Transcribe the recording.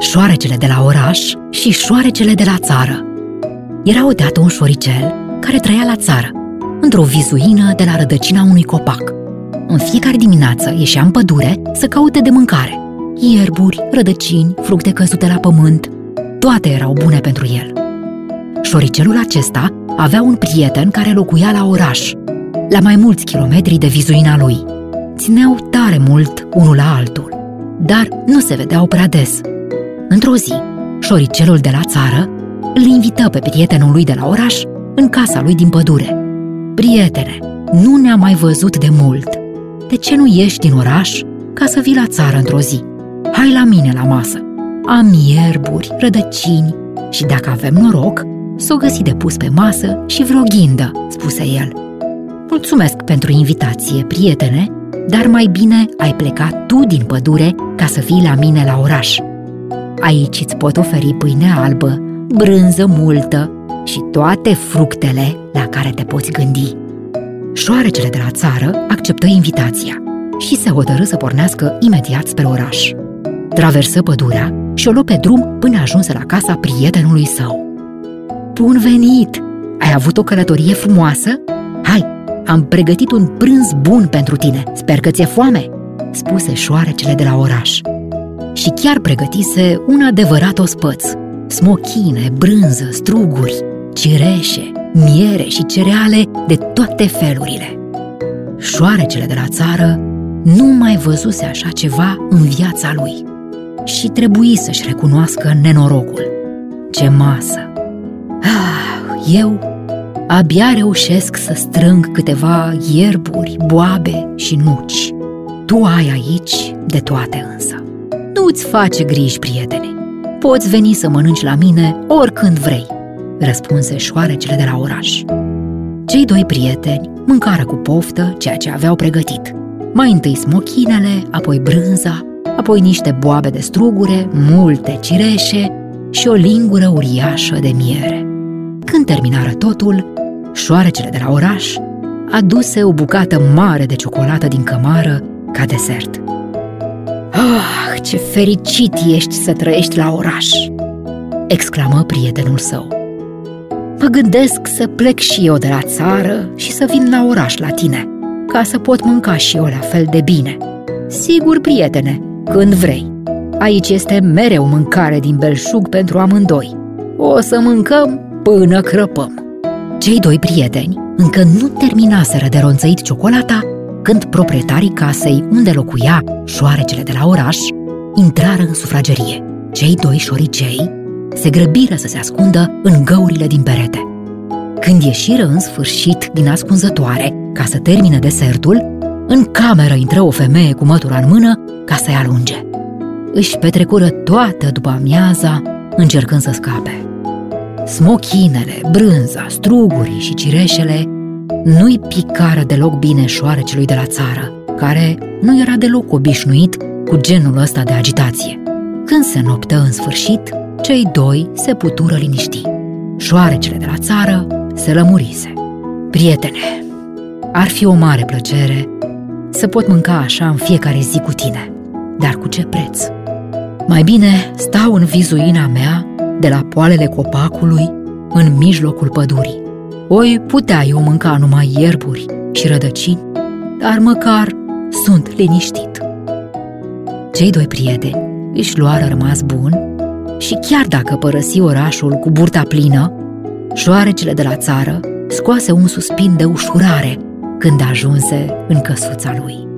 șoarecele de la oraș și șoarecele de la țară. Era odată un șoricel care trăia la țară, într-o vizuină de la rădăcina unui copac. În fiecare dimineață ieșea în pădure să caute de mâncare. Ierburi, rădăcini, fructe căzute la pământ, toate erau bune pentru el. Șoricelul acesta avea un prieten care locuia la oraș, la mai mulți kilometri de vizuina lui. Țineau tare mult unul la altul, dar nu se vedeau prea des. Într-o zi, șoricelul de la țară îl invită pe prietenul lui de la oraș în casa lui din pădure. Prietene, nu ne-am mai văzut de mult. De ce nu ieși din oraș ca să vii la țară într-o zi? Hai la mine la masă. Am ierburi, rădăcini și dacă avem noroc, s-o găsi de pus pe masă și vreo ghindă, spuse el. Mulțumesc pentru invitație, prietene, dar mai bine ai plecat tu din pădure ca să vii la mine la oraș. Aici îți pot oferi pâine albă, brânză multă și toate fructele la care te poți gândi. Șoarecele de la țară acceptă invitația și se hotărâ să pornească imediat spre oraș. Traversă pădurea și o luă pe drum până ajunse la casa prietenului său. Bun venit! Ai avut o călătorie frumoasă? Hai, am pregătit un prânz bun pentru tine. Sper că ți-e foame!" spuse șoarecele de la oraș. Și chiar pregătise un adevărat ospăț. Smochine, brânză, struguri, cireșe, miere și cereale de toate felurile. Șoarecele de la țară nu mai văzuse așa ceva în viața lui și trebuie să-și recunoască nenorocul. Ce masă! Ah, eu abia reușesc să strâng câteva ierburi, boabe și nuci. Tu ai aici de toate însă. Nu-ți face griji, prietene. Poți veni să mănânci la mine oricând vrei, răspunse șoarecele de la oraș. Cei doi prieteni mâncară cu poftă ceea ce aveau pregătit. Mai întâi smochinele, apoi brânza, apoi niște boabe de strugure, multe cireșe și o lingură uriașă de miere. Când terminară totul, șoarecele de la oraș aduse o bucată mare de ciocolată din cămară ca desert. Ah, ce fericit ești să trăiești la oraș!" exclamă prietenul său. Mă gândesc să plec și eu de la țară și să vin la oraș la tine, ca să pot mânca și eu la fel de bine. Sigur, prietene, când vrei. Aici este mereu mâncare din belșug pentru amândoi. O să mâncăm până crăpăm. Cei doi prieteni încă nu terminaseră de ronțăit ciocolata când proprietarii casei unde locuia șoarecele de la oraș intrară în sufragerie. Cei doi șoricei se grăbiră să se ascundă în găurile din perete. Când ieșiră în sfârșit din ascunzătoare ca să termine desertul, în cameră intră o femeie cu mătura în mână ca să-i alunge. Își petrecură toată după amiaza încercând să scape. Smochinele, brânza, strugurii și cireșele nu-i picară deloc bine șoarecelui de la țară, care nu era deloc obișnuit cu genul ăsta de agitație. Când se noptă în sfârșit, cei doi se putură liniști. Șoarecele de la țară se lămurise. Prietene, ar fi o mare plăcere să pot mânca așa în fiecare zi cu tine, dar cu ce preț? Mai bine stau în vizuina mea de la poalele copacului în mijlocul pădurii. Oi putea eu mânca numai ierburi și rădăcini, dar măcar sunt liniștit. Cei doi prieteni își luară rămas bun și chiar dacă părăsi orașul cu burta plină, șoarecele de la țară scoase un suspin de ușurare când ajunse în căsuța lui.